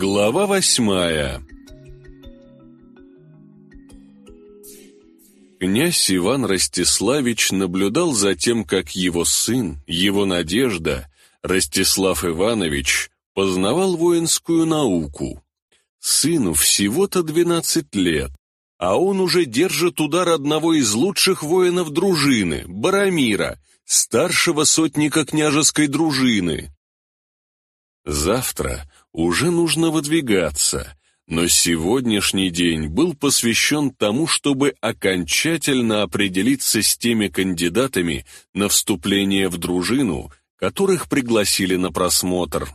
Глава восьмая Князь Иван Ростиславич наблюдал за тем, как его сын, его надежда, Ростислав Иванович, познавал воинскую науку. Сыну всего-то двенадцать лет, а он уже держит удар одного из лучших воинов дружины, Барамира, старшего сотника княжеской дружины. Завтра уже нужно выдвигаться, но сегодняшний день был посвящен тому, чтобы окончательно определиться с теми кандидатами на вступление в дружину, которых пригласили на просмотр.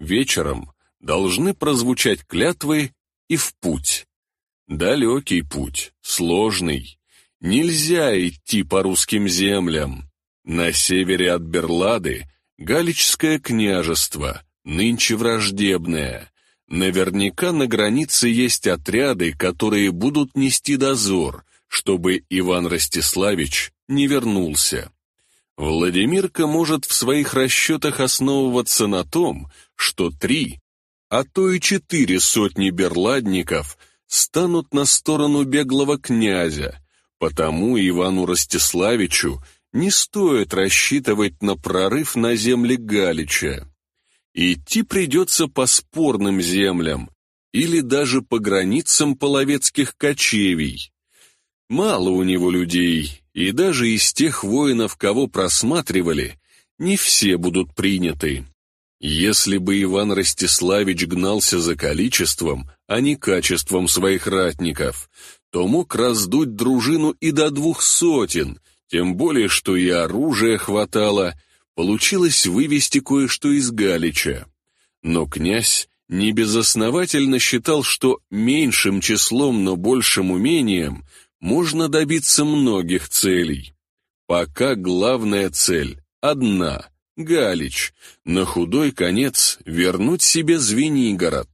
Вечером должны прозвучать клятвы и в путь. Далекий путь, сложный. Нельзя идти по русским землям. На севере от Берлады Галичское княжество, нынче враждебное. Наверняка на границе есть отряды, которые будут нести дозор, чтобы Иван Ростиславич не вернулся. Владимирка может в своих расчетах основываться на том, что три, а то и четыре сотни берладников станут на сторону беглого князя, потому Ивану Ростиславичу не стоит рассчитывать на прорыв на земли Галича. Идти придется по спорным землям или даже по границам половецких кочевий. Мало у него людей, и даже из тех воинов, кого просматривали, не все будут приняты. Если бы Иван Ростиславич гнался за количеством, а не качеством своих ратников, то мог раздуть дружину и до двух сотен, тем более, что и оружия хватало, получилось вывести кое-что из Галича. Но князь небезосновательно считал, что меньшим числом, но большим умением можно добиться многих целей. Пока главная цель одна — Галич, на худой конец вернуть себе Звенигород.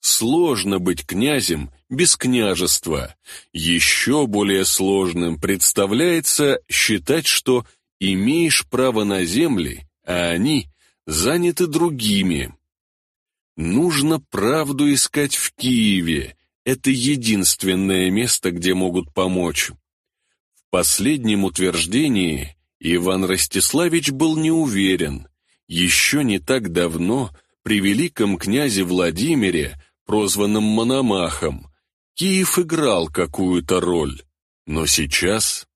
Сложно быть князем без княжества. Еще более сложным представляется считать, что имеешь право на земли, а они заняты другими. Нужно правду искать в Киеве. Это единственное место, где могут помочь. В последнем утверждении Иван Ростиславич был не уверен. Еще не так давно при великом князе Владимире, прозванном Мономахом, Киев играл какую-то роль, но сейчас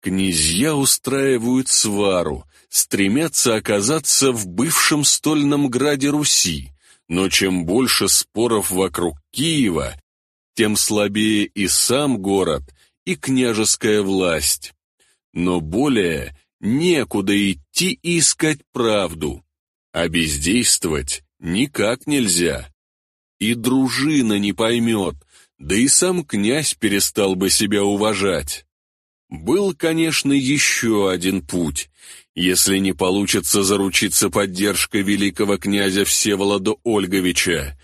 князья устраивают свару, стремятся оказаться в бывшем стольном граде Руси, но чем больше споров вокруг Киева, тем слабее и сам город, и княжеская власть. Но более некуда идти и искать правду, а бездействовать никак нельзя. И дружина не поймет, да и сам князь перестал бы себя уважать. Был, конечно, еще один путь. Если не получится заручиться поддержкой великого князя Всеволода Ольговича.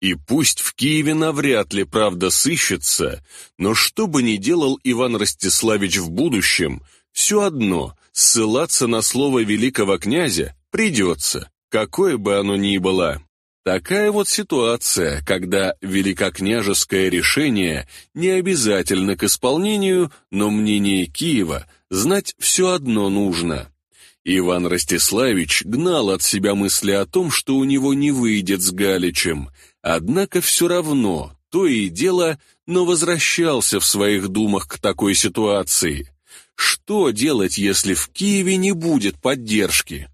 И пусть в Киеве навряд ли правда сыщется, но что бы ни делал Иван Ростиславич в будущем, все одно ссылаться на слово великого князя придется, какое бы оно ни было. Такая вот ситуация, когда великокняжеское решение не обязательно к исполнению, но мнение Киева знать все одно нужно. Иван Ростиславич гнал от себя мысли о том, что у него не выйдет с Галичем, однако все равно, то и дело, но возвращался в своих думах к такой ситуации. Что делать, если в Киеве не будет поддержки?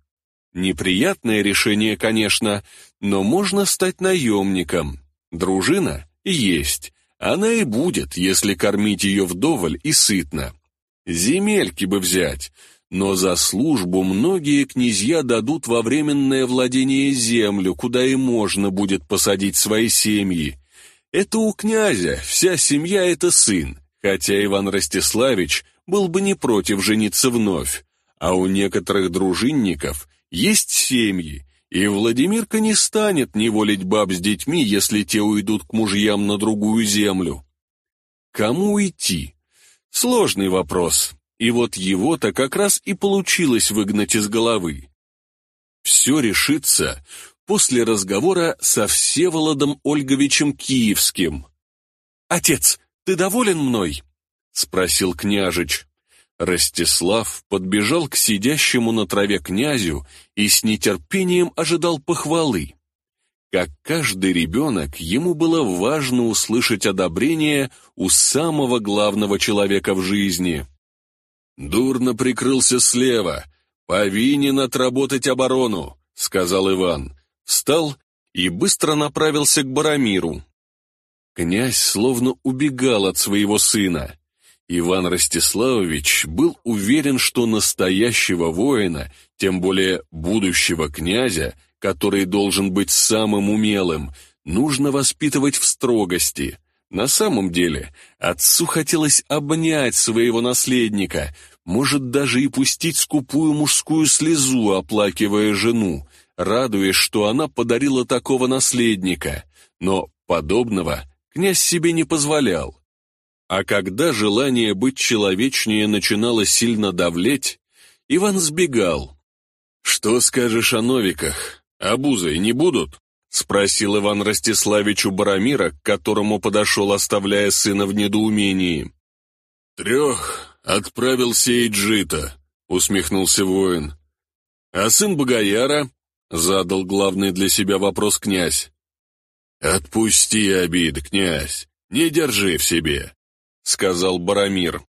Неприятное решение, конечно, но можно стать наемником. Дружина есть. Она и будет, если кормить ее вдоволь и сытно. Земельки бы взять. Но за службу многие князья дадут во временное владение землю, куда и можно будет посадить свои семьи. Это у князя, вся семья — это сын, хотя Иван Ростиславич был бы не против жениться вновь. А у некоторых дружинников есть семьи, и Владимирка не станет неволить баб с детьми, если те уйдут к мужьям на другую землю. Кому уйти? Сложный вопрос, и вот его-то как раз и получилось выгнать из головы. Все решится после разговора со Всеволодом Ольговичем Киевским. «Отец, ты доволен мной?» — спросил княжич. Ростислав подбежал к сидящему на траве князю и с нетерпением ожидал похвалы. Как каждый ребенок, ему было важно услышать одобрение у самого главного человека в жизни. «Дурно прикрылся слева. Повинен отработать оборону», — сказал Иван. Встал и быстро направился к Барамиру. Князь словно убегал от своего сына. Иван Ростиславович был уверен, что настоящего воина, тем более будущего князя, который должен быть самым умелым, нужно воспитывать в строгости. На самом деле, отцу хотелось обнять своего наследника, может даже и пустить скупую мужскую слезу, оплакивая жену, радуясь, что она подарила такого наследника. Но подобного князь себе не позволял. А когда желание быть человечнее начинало сильно давлеть, Иван сбегал. «Что скажешь о новиках? Обузой не будут?» — спросил Иван Ростиславич у Барамира, к которому подошел, оставляя сына в недоумении. «Трех отправил сеять жито», — усмехнулся воин. «А сын Богояра?» — задал главный для себя вопрос князь. «Отпусти обиды, князь, не держи в себе», сказал Барамир.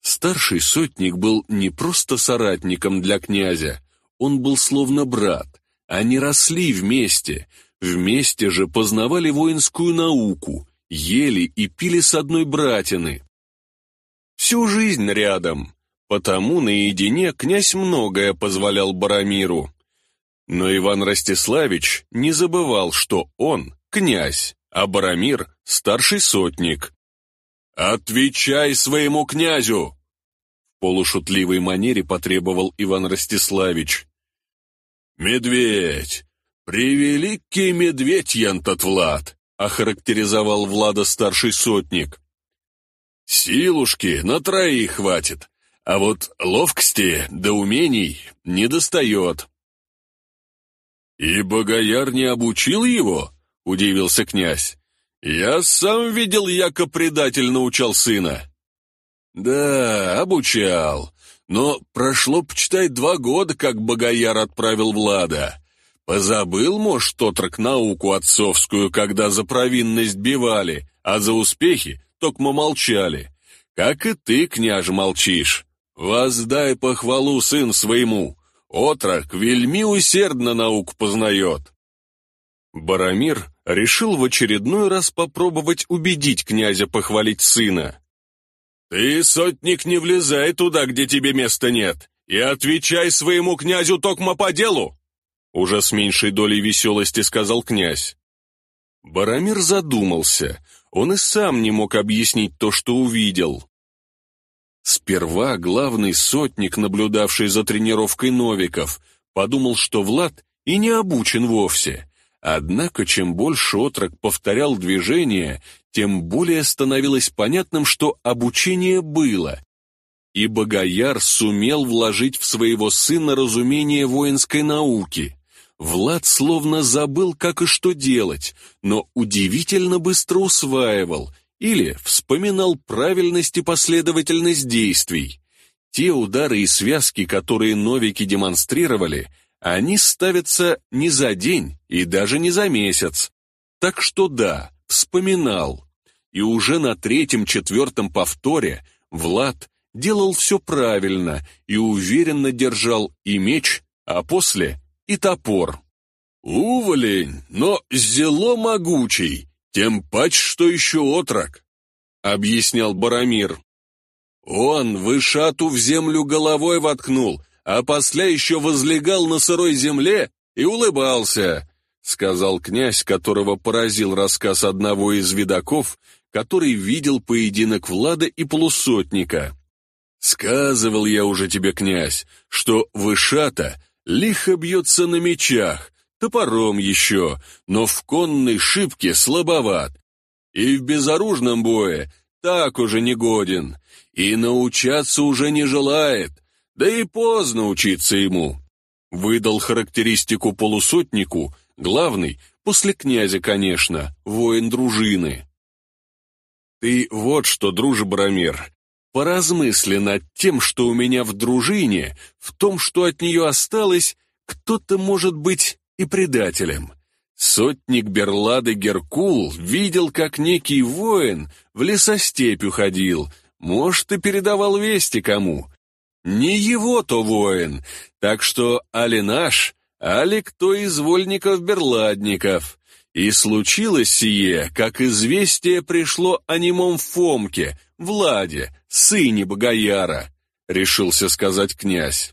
Старший сотник был не просто соратником для князя, он был словно брат. Они росли вместе, вместе же познавали воинскую науку, ели и пили с одной братины. Всю жизнь рядом, потому наедине князь многое позволял Барамиру. Но Иван Ростиславич не забывал, что он князь, а Барамир — старший сотник. «Отвечай своему князю!» В полушутливой манере потребовал Иван Ростиславич. «Медведь! Превеликий медведь янтот Влад!» охарактеризовал Влада старший сотник. «Силушки на троих хватит, а вот ловкости да умений не достает». «И Богояр не обучил его?» — удивился князь. «Я сам видел, яко предатель научал сына». «Да, обучал. Но прошло, почитай, два года, как Богояр отправил Влада. Позабыл, может, отрок науку отцовскую, когда за провинность бивали, а за успехи только молчали. Как и ты, княже, молчишь. Воздай похвалу сын своему. Отрок вельми усердно науку познает». Барамир решил в очередной раз попробовать убедить князя похвалить сына. «Ты, сотник, не влезай туда, где тебе места нет, и отвечай своему князю токмо по делу!» Уже с меньшей долей веселости сказал князь. Барамир задумался, он и сам не мог объяснить то, что увидел. Сперва главный сотник, наблюдавший за тренировкой новиков, подумал, что Влад и не обучен вовсе, Однако, чем больше отрок повторял движения, тем более становилось понятным, что обучение было, и Богояр сумел вложить в своего сына разумение воинской науки. Влад словно забыл, как и что делать, но удивительно быстро усваивал или вспоминал правильность и последовательность действий. Те удары и связки, которые новики демонстрировали – они ставятся не за день и даже не за месяц. Так что да, вспоминал. И уже на третьем-четвертом повторе Влад делал все правильно и уверенно держал и меч, а после и топор. «Уволень, но зело могучий, тем пач, что еще отрок», — объяснял Барамир. «Он вышату в землю головой воткнул, а после еще возлегал на сырой земле и улыбался», — сказал князь, которого поразил рассказ одного из видаков, который видел поединок Влада и полусотника. «Сказывал я уже тебе, князь, что Вышата лихо бьется на мечах, топором еще, но в конной шибке слабоват, и в безоружном бое так уже не годен, и научаться уже не желает, да и поздно учиться ему. Выдал характеристику полусотнику, Главный, после князя, конечно, воин дружины. Ты вот что, друже Барамир, поразмысли над тем, что у меня в дружине, в том, что от нее осталось, кто-то может быть и предателем. Сотник Берлады Геркул видел, как некий воин в лесостепь уходил, может, и передавал вести кому. Не его-то воин, так что али наш, али кто из вольников-берладников. И случилось сие, как известие пришло о немом Фомке, Владе, сыне Богояра, решился сказать князь.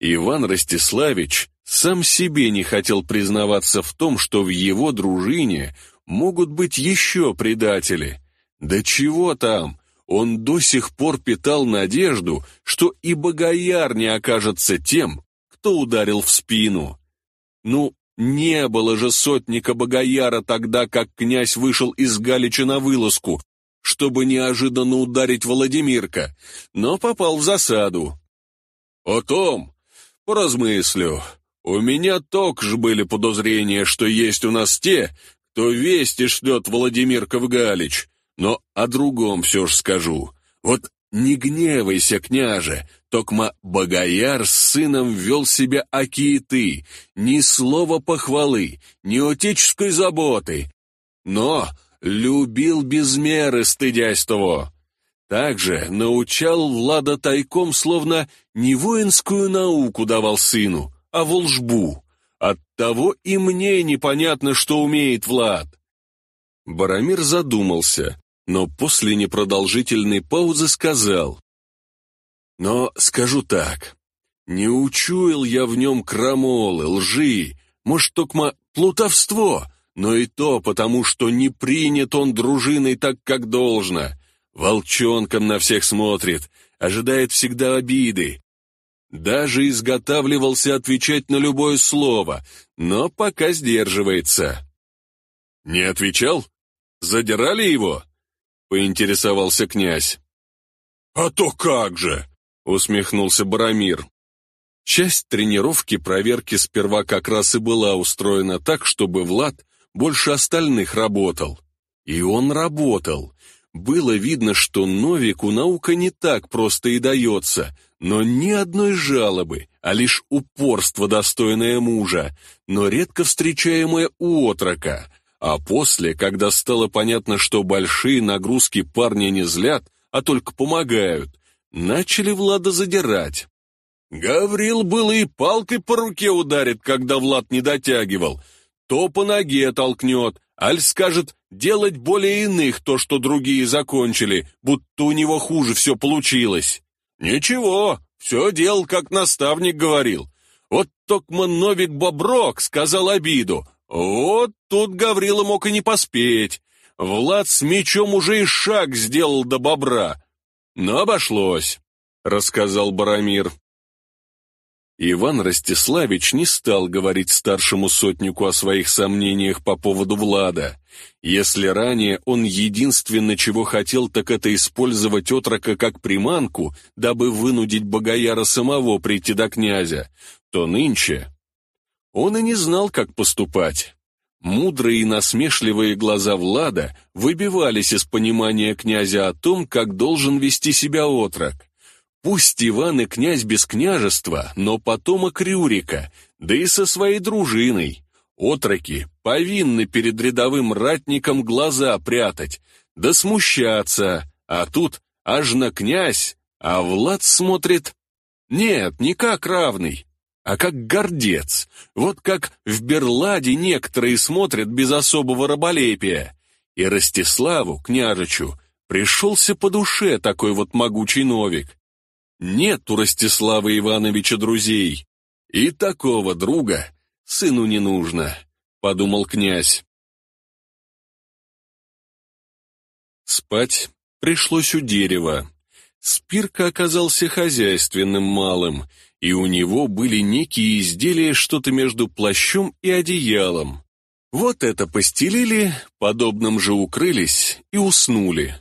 Иван Ростиславич сам себе не хотел признаваться в том, что в его дружине могут быть еще предатели. Да чего там, он до сих пор питал надежду, что и Богояр не окажется тем, кто ударил в спину. Ну, не было же сотника Богояра тогда, как князь вышел из Галича на вылазку, чтобы неожиданно ударить Владимирка, но попал в засаду. «О том, поразмыслю, у меня ж были подозрения, что есть у нас те, кто вести шлет Владимирка в Галич, но о другом все ж скажу. Вот не гневайся, княже, токма Богояр с сыном вел себя аки и ты, ни слова похвалы, ни отеческой заботы, но любил без меры, стыдясь того. Также научал Влада тайком, словно не воинскую науку давал сыну, а волжбу. Оттого и мне непонятно, что умеет Влад. Барамир задумался, но после непродолжительной паузы сказал. «Но скажу так, не учуял я в нем крамолы, лжи, может, только плутовство, но и то потому, что не принят он дружиной так, как должно. Волчонком на всех смотрит, ожидает всегда обиды. Даже изготавливался отвечать на любое слово, но пока сдерживается». «Не отвечал? Задирали его?» Поинтересовался князь. «А то как же!» — усмехнулся Барамир. Часть тренировки проверки сперва как раз и была устроена так, чтобы Влад больше остальных работал. И он работал. Было видно, что Новику наука не так просто и дается, но ни одной жалобы, а лишь упорство, достойное мужа, но редко встречаемое у отрока — а после, когда стало понятно, что большие нагрузки парня не злят, а только помогают, начали Влада задирать. Гаврил было и палкой по руке ударит, когда Влад не дотягивал, то по ноге толкнет, аль скажет делать более иных то, что другие закончили, будто у него хуже все получилось. Ничего, все делал, как наставник говорил. Вот Токман Новик Боброк сказал обиду, вот тут Гаврила мог и не поспеть. Влад с мечом уже и шаг сделал до бобра. Но обошлось, рассказал Барамир. Иван Ростиславич не стал говорить старшему сотнику о своих сомнениях по поводу Влада. Если ранее он единственное, чего хотел, так это использовать отрока как приманку, дабы вынудить Богояра самого прийти до князя, то нынче он и не знал, как поступать. Мудрые и насмешливые глаза Влада выбивались из понимания князя о том, как должен вести себя отрок. Пусть Иван и князь без княжества, но потомок Рюрика, да и со своей дружиной. Отроки повинны перед рядовым ратником глаза прятать, да смущаться, а тут аж на князь, а Влад смотрит... Нет, не как равный, а как гордец. Вот как в Берладе некоторые смотрят без особого раболепия. И Ростиславу, княжичу, пришелся по душе такой вот могучий новик. Нет у Ростислава Ивановича друзей. И такого друга сыну не нужно, подумал князь. Спать пришлось у дерева. Спирка оказался хозяйственным малым — и у него были некие изделия что-то между плащом и одеялом. Вот это постелили, подобным же укрылись и уснули.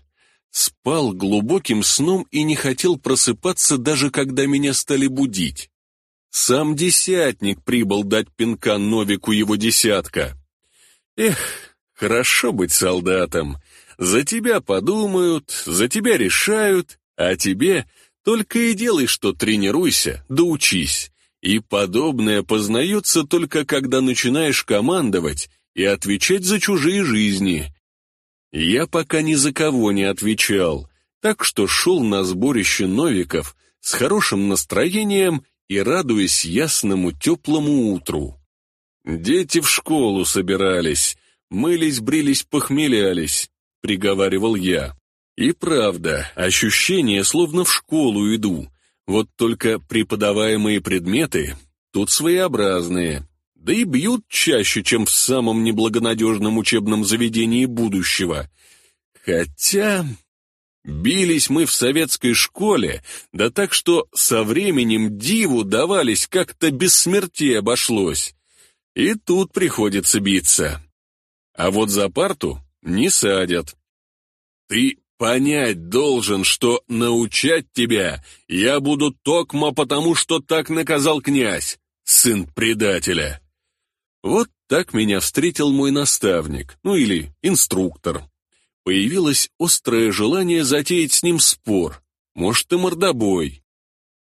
Спал глубоким сном и не хотел просыпаться, даже когда меня стали будить. Сам десятник прибыл дать пинка Новику его десятка. Эх, хорошо быть солдатом. За тебя подумают, за тебя решают, а тебе только и делай, что тренируйся, да учись. И подобное познается только когда начинаешь командовать и отвечать за чужие жизни. Я пока ни за кого не отвечал, так что шел на сборище новиков с хорошим настроением и радуясь ясному теплому утру. «Дети в школу собирались, мылись, брились, похмелялись», — приговаривал я. И правда, ощущение, словно в школу иду, вот только преподаваемые предметы тут своеобразные, да и бьют чаще, чем в самом неблагонадежном учебном заведении будущего. Хотя Бились мы в советской школе, да так что со временем диву давались, как-то без смерти обошлось. И тут приходится биться. А вот за парту не садят. Ты понять должен, что научать тебя я буду токмо потому, что так наказал князь, сын предателя. Вот так меня встретил мой наставник, ну или инструктор появилось острое желание затеять с ним спор, может и мордобой.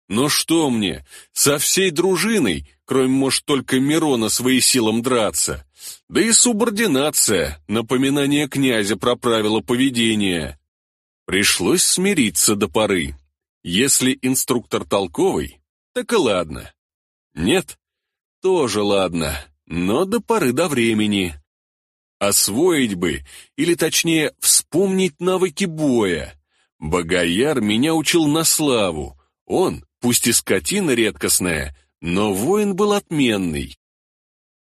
Но что мне, со всей дружиной, кроме, может, только Мирона свои силам драться, да и субординация, напоминание князя про правила поведения. Пришлось смириться до поры. Если инструктор толковый, так и ладно. Нет, тоже ладно, но до поры до времени. Освоить бы, или точнее, вспомнить навыки боя. Богояр меня учил на славу. Он, пусть и скотина редкостная, но воин был отменный.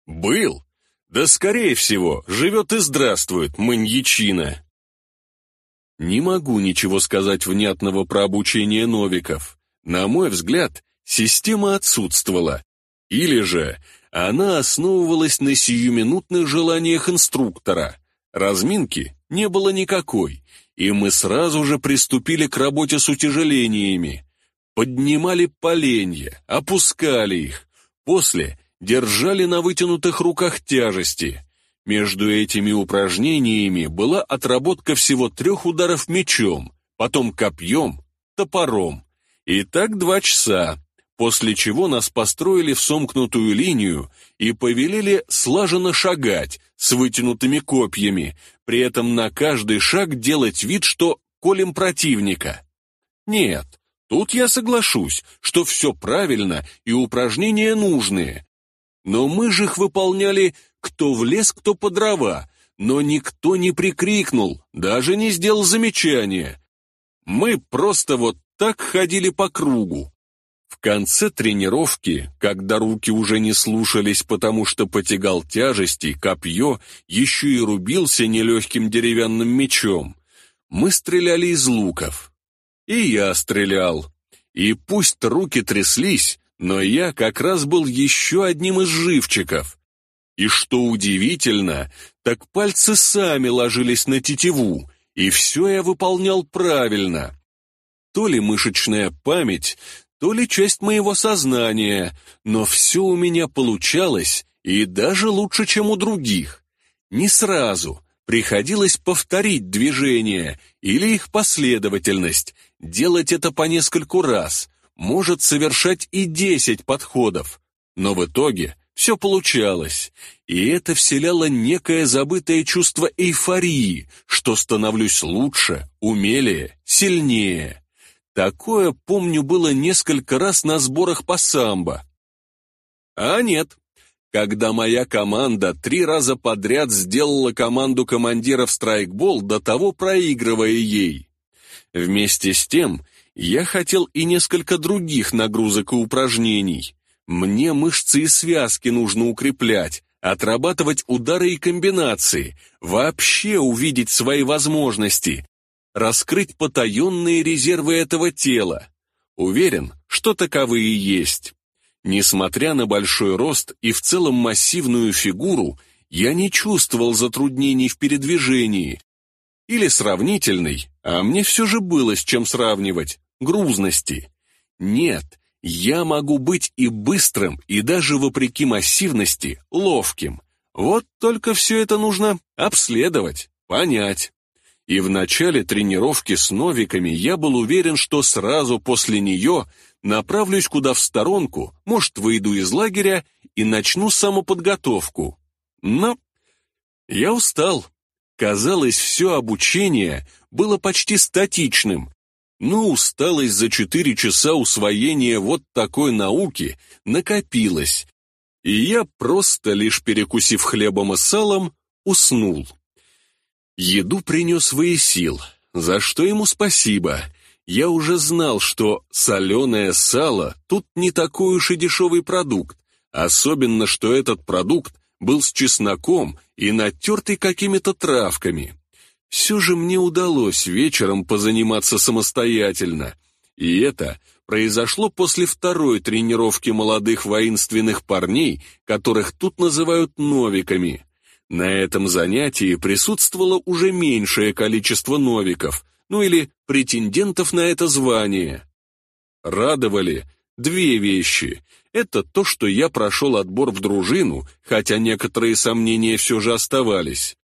Был? Да скорее всего, живет и здравствует, маньячина. Не могу ничего сказать внятного про обучение новиков. На мой взгляд, система отсутствовала. Или же она основывалась на сиюминутных желаниях инструктора. Разминки не было никакой, и мы сразу же приступили к работе с утяжелениями. Поднимали поленья, опускали их, после держали на вытянутых руках тяжести. Между этими упражнениями была отработка всего трех ударов мечом, потом копьем, топором. И так два часа, после чего нас построили в сомкнутую линию и повелели слаженно шагать с вытянутыми копьями, при этом на каждый шаг делать вид, что колем противника. Нет, тут я соглашусь, что все правильно и упражнения нужные. Но мы же их выполняли кто в лес, кто по дрова, но никто не прикрикнул, даже не сделал замечания. Мы просто вот так ходили по кругу, в конце тренировки, когда руки уже не слушались, потому что потягал тяжести, копье еще и рубился нелегким деревянным мечом, мы стреляли из луков. И я стрелял. И пусть руки тряслись, но я как раз был еще одним из живчиков. И что удивительно, так пальцы сами ложились на тетиву, и все я выполнял правильно. То ли мышечная память, то ли часть моего сознания, но все у меня получалось, и даже лучше, чем у других. Не сразу, приходилось повторить движения или их последовательность, делать это по нескольку раз, может совершать и десять подходов, но в итоге все получалось, и это вселяло некое забытое чувство эйфории, что становлюсь лучше, умелее, сильнее. Такое, помню, было несколько раз на сборах по самбо. А нет, когда моя команда три раза подряд сделала команду командиров страйкбол, до того проигрывая ей. Вместе с тем, я хотел и несколько других нагрузок и упражнений. Мне мышцы и связки нужно укреплять, отрабатывать удары и комбинации, вообще увидеть свои возможности, раскрыть потаенные резервы этого тела. Уверен, что таковые есть. Несмотря на большой рост и в целом массивную фигуру, я не чувствовал затруднений в передвижении. Или сравнительной, а мне все же было с чем сравнивать, грузности. Нет, я могу быть и быстрым, и даже вопреки массивности, ловким. Вот только все это нужно обследовать, понять. И в начале тренировки с новиками я был уверен, что сразу после нее направлюсь куда в сторонку, может, выйду из лагеря и начну самоподготовку. Но я устал. Казалось, все обучение было почти статичным. Но усталость за четыре часа усвоения вот такой науки накопилась, и я, просто лишь перекусив хлебом и салом, уснул. Еду принес Воесил, за что ему спасибо. Я уже знал, что соленое сало тут не такой уж и дешевый продукт, особенно, что этот продукт был с чесноком и натертый какими-то травками. Все же мне удалось вечером позаниматься самостоятельно, и это произошло после второй тренировки молодых воинственных парней, которых тут называют новиками. На этом занятии присутствовало уже меньшее количество новиков, ну или претендентов на это звание. Радовали две вещи. Это то, что я прошел отбор в дружину, хотя некоторые сомнения все же оставались.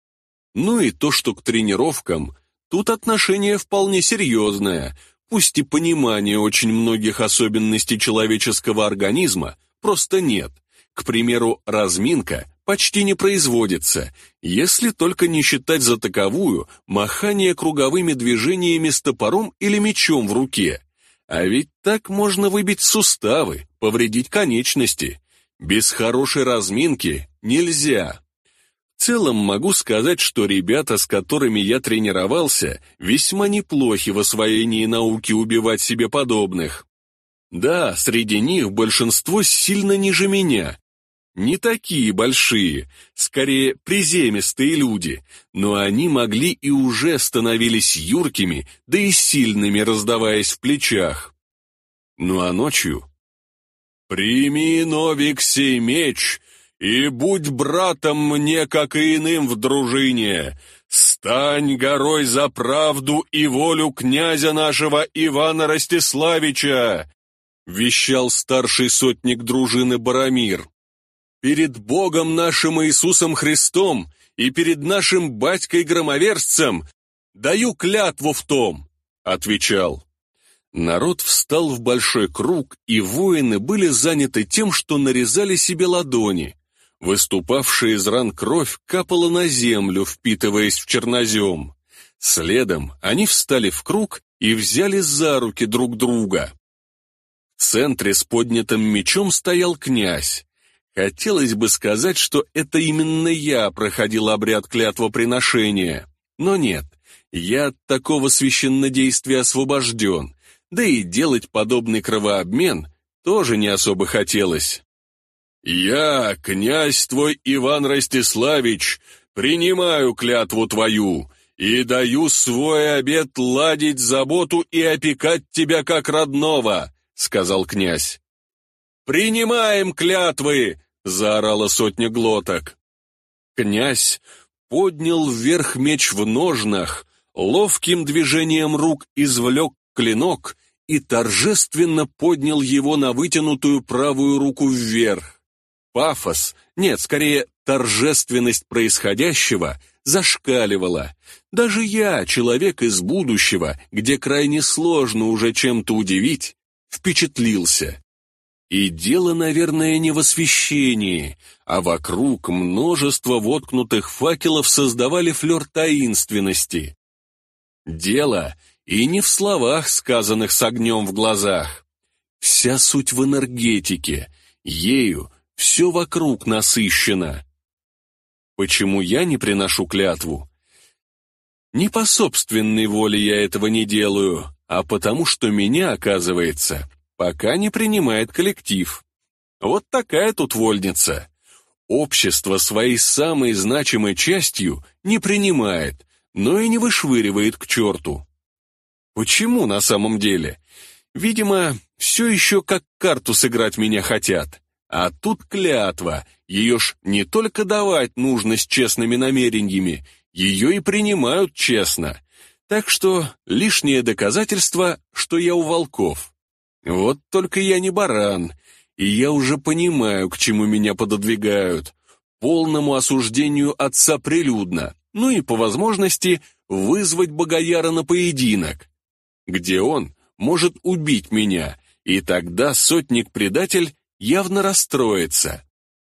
Ну и то, что к тренировкам тут отношение вполне серьезное, пусть и понимания очень многих особенностей человеческого организма просто нет. К примеру, разминка почти не производится, если только не считать за таковую махание круговыми движениями с топором или мечом в руке. А ведь так можно выбить суставы, повредить конечности. Без хорошей разминки нельзя. В целом могу сказать, что ребята, с которыми я тренировался, весьма неплохи в освоении науки убивать себе подобных. Да, среди них большинство сильно ниже меня, не такие большие, скорее приземистые люди, но они могли и уже становились юркими, да и сильными, раздаваясь в плечах. Ну а ночью... «Прими, Новик, сей меч, и будь братом мне, как и иным в дружине. Стань горой за правду и волю князя нашего Ивана Ростиславича!» вещал старший сотник дружины Барамир перед Богом нашим Иисусом Христом и перед нашим батькой-громоверцем даю клятву в том», — отвечал. Народ встал в большой круг, и воины были заняты тем, что нарезали себе ладони. Выступавшая из ран кровь капала на землю, впитываясь в чернозем. Следом они встали в круг и взяли за руки друг друга. В центре с поднятым мечом стоял князь. Хотелось бы сказать, что это именно я проходил обряд клятвоприношения, но нет, я от такого священнодействия освобожден, да и делать подобный кровообмен тоже не особо хотелось. «Я, князь твой Иван Ростиславич, принимаю клятву твою и даю свой обет ладить заботу и опекать тебя как родного», — сказал князь. «Принимаем клятвы!» заорала сотня глоток. Князь поднял вверх меч в ножнах, ловким движением рук извлек клинок и торжественно поднял его на вытянутую правую руку вверх. Пафос, нет, скорее торжественность происходящего, зашкаливала. Даже я, человек из будущего, где крайне сложно уже чем-то удивить, впечатлился. И дело, наверное, не в освещении, а вокруг множество воткнутых факелов создавали флер таинственности. Дело и не в словах, сказанных с огнем в глазах. Вся суть в энергетике, ею все вокруг насыщено. Почему я не приношу клятву? Не по собственной воле я этого не делаю, а потому что меня, оказывается, пока не принимает коллектив. Вот такая тут вольница. Общество своей самой значимой частью не принимает, но и не вышвыривает к черту. Почему на самом деле? Видимо, все еще как карту сыграть меня хотят. А тут клятва, ее ж не только давать нужно с честными намерениями, ее и принимают честно. Так что лишнее доказательство, что я у волков. Вот только я не баран, и я уже понимаю, к чему меня пододвигают. Полному осуждению отца прилюдно, ну и по возможности вызвать Богояра на поединок, где он может убить меня, и тогда сотник-предатель явно расстроится.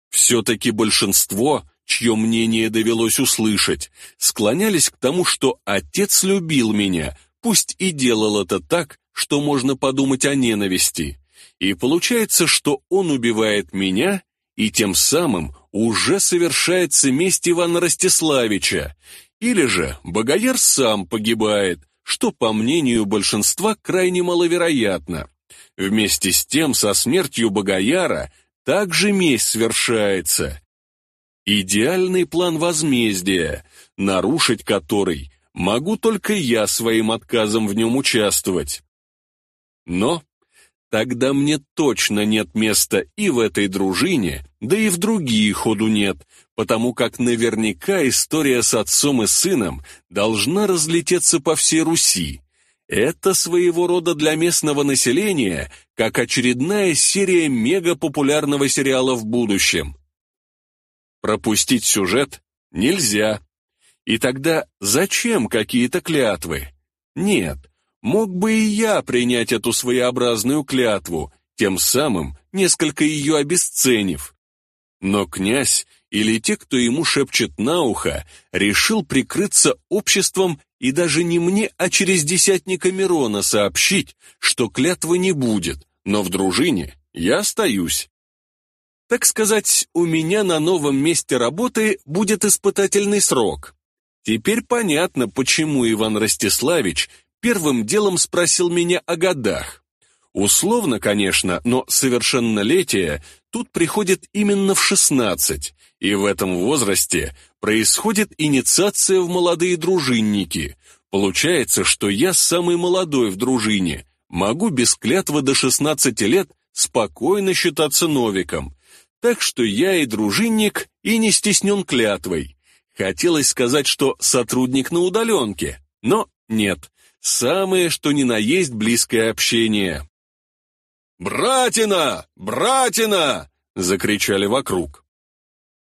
Все-таки большинство, чье мнение довелось услышать, склонялись к тому, что отец любил меня, пусть и делал это так, что можно подумать о ненависти. И получается, что он убивает меня и тем самым уже совершается месть Ивана Ростиславича, или же Богояр сам погибает, что, по мнению большинства, крайне маловероятно. Вместе с тем, со смертью Богояра также месть свершается. Идеальный план возмездия, нарушить который могу только я своим отказом в нем участвовать. Но тогда мне точно нет места и в этой дружине, да и в другие ходу нет, потому как наверняка история с отцом и сыном должна разлететься по всей Руси. Это своего рода для местного населения, как очередная серия мегапопулярного сериала в будущем. Пропустить сюжет нельзя. И тогда зачем какие-то клятвы? Нет, мог бы и я принять эту своеобразную клятву, тем самым несколько ее обесценив. Но князь или те, кто ему шепчет на ухо, решил прикрыться обществом и даже не мне, а через десятника Мирона сообщить, что клятвы не будет, но в дружине я остаюсь. Так сказать, у меня на новом месте работы будет испытательный срок. Теперь понятно, почему Иван Ростиславич первым делом спросил меня о годах. Условно, конечно, но совершеннолетие тут приходит именно в 16, и в этом возрасте происходит инициация в молодые дружинники. Получается, что я самый молодой в дружине, могу без клятвы до 16 лет спокойно считаться новиком. Так что я и дружинник, и не стеснен клятвой. Хотелось сказать, что сотрудник на удаленке, но нет. Самое, что ни на есть близкое общение. «Братина! Братина!» — закричали вокруг.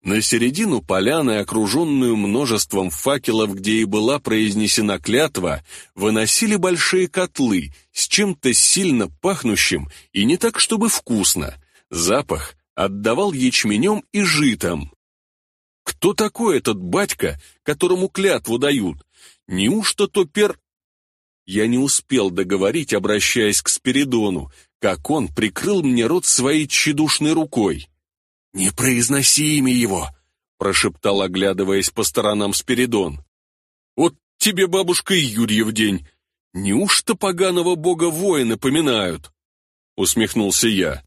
На середину поляны, окруженную множеством факелов, где и была произнесена клятва, выносили большие котлы с чем-то сильно пахнущим и не так, чтобы вкусно. Запах отдавал ячменем и житом. Кто такой этот батька, которому клятву дают? Неужто то пер... Я не успел договорить, обращаясь к Спиридону, как он прикрыл мне рот своей тщедушной рукой. «Не произноси имя его!» — прошептал, оглядываясь по сторонам Спиридон. «Вот тебе, бабушка, и Юрьев день! Неужто поганого бога воины поминают?» — усмехнулся я.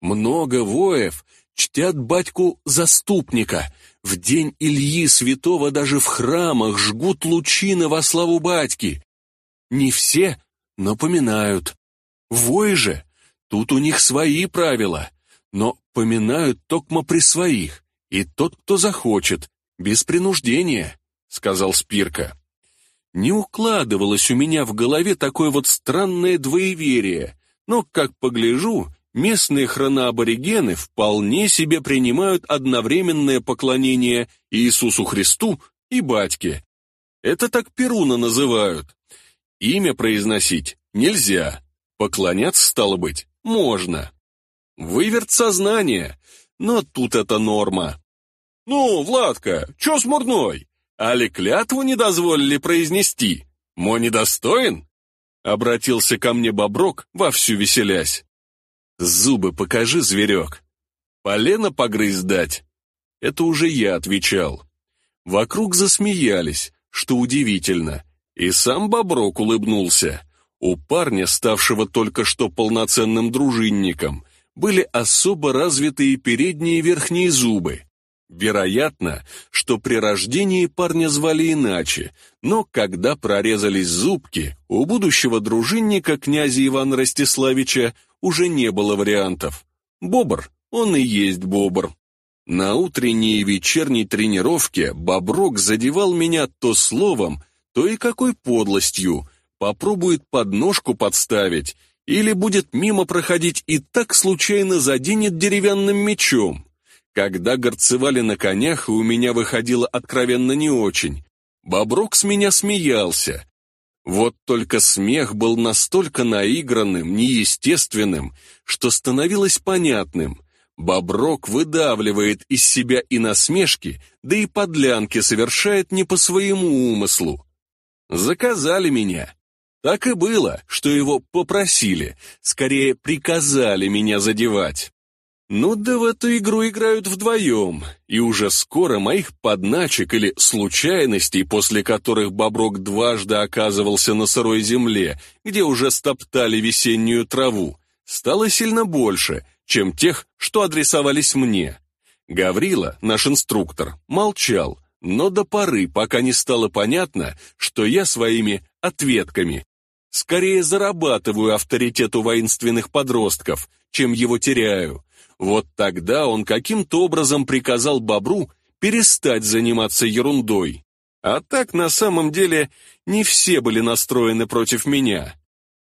«Много воев чтят батьку заступника. В день Ильи Святого даже в храмах жгут лучины во славу батьки. Не все, но поминают. Вои же, тут у них свои правила но поминают токмо при своих, и тот, кто захочет, без принуждения», — сказал Спирка. Не укладывалось у меня в голове такое вот странное двоеверие, но, как погляжу, местные хроноаборигены вполне себе принимают одновременное поклонение Иисусу Христу и батьке. Это так Перуна называют. Имя произносить нельзя, поклоняться, стало быть, можно. Выверт сознания, но тут это норма. «Ну, Владка, чё смурной? Али клятву не дозволили произнести? Мо недостоин?» Обратился ко мне Боброк, вовсю веселясь. «Зубы покажи, зверек. Полено погрызть дать?» Это уже я отвечал. Вокруг засмеялись, что удивительно, и сам Боброк улыбнулся. У парня, ставшего только что полноценным дружинником, были особо развитые передние и верхние зубы. Вероятно, что при рождении парня звали иначе, но когда прорезались зубки, у будущего дружинника князя Ивана Ростиславича уже не было вариантов. Бобр, он и есть бобр. На утренней и вечерней тренировке Боброк задевал меня то словом, то и какой подлостью, попробует подножку подставить Или будет мимо проходить и так случайно заденет деревянным мечом. Когда горцевали на конях, у меня выходило откровенно не очень, Боброк с меня смеялся. Вот только смех был настолько наигранным, неестественным, что становилось понятным. Боброк выдавливает из себя и насмешки, да и подлянки совершает не по своему умыслу. Заказали меня. Так и было, что его попросили, скорее приказали меня задевать. Ну да в эту игру играют вдвоем, и уже скоро моих подначек или случайностей, после которых Боброк дважды оказывался на сырой земле, где уже стоптали весеннюю траву, стало сильно больше, чем тех, что адресовались мне. Гаврила, наш инструктор, молчал, но до поры, пока не стало понятно, что я своими ответками скорее зарабатываю авторитет у воинственных подростков, чем его теряю. Вот тогда он каким-то образом приказал Бобру перестать заниматься ерундой. А так, на самом деле, не все были настроены против меня.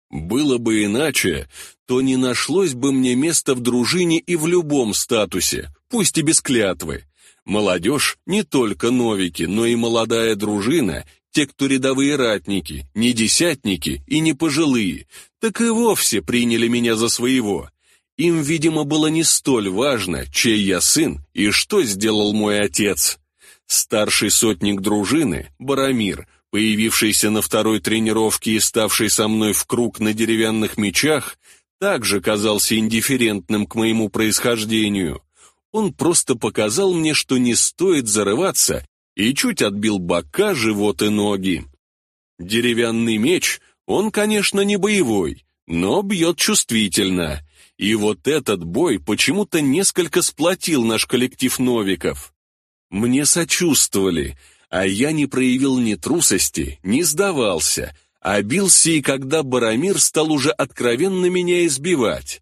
Было бы иначе, то не нашлось бы мне места в дружине и в любом статусе, пусть и без клятвы. Молодежь, не только новики, но и молодая дружина, те, кто рядовые ратники, не десятники и не пожилые, так и вовсе приняли меня за своего. Им, видимо, было не столь важно, чей я сын и что сделал мой отец. Старший сотник дружины, Барамир, появившийся на второй тренировке и ставший со мной в круг на деревянных мечах, также казался индифферентным к моему происхождению. Он просто показал мне, что не стоит зарываться, и чуть отбил бока, живот и ноги. Деревянный меч, он, конечно, не боевой, но бьет чувствительно. И вот этот бой почему-то несколько сплотил наш коллектив новиков. Мне сочувствовали, а я не проявил ни трусости, ни сдавался, а бился и когда Барамир стал уже откровенно меня избивать.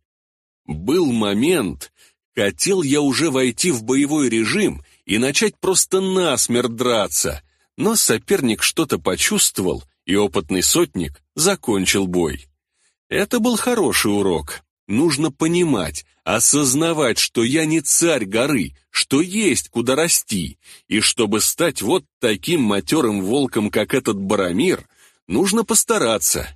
Был момент, хотел я уже войти в боевой режим и начать просто насмерть драться, но соперник что-то почувствовал, и опытный сотник закончил бой. Это был хороший урок. Нужно понимать, осознавать, что я не царь горы, что есть куда расти, и чтобы стать вот таким матерым волком, как этот Барамир, нужно постараться.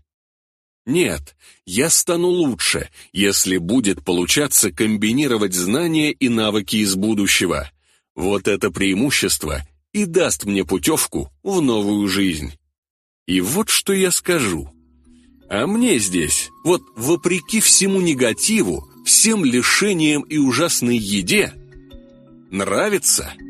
Нет, я стану лучше, если будет получаться комбинировать знания и навыки из будущего. Вот это преимущество и даст мне путевку в новую жизнь. И вот что я скажу. А мне здесь, вот вопреки всему негативу, всем лишениям и ужасной еде, нравится –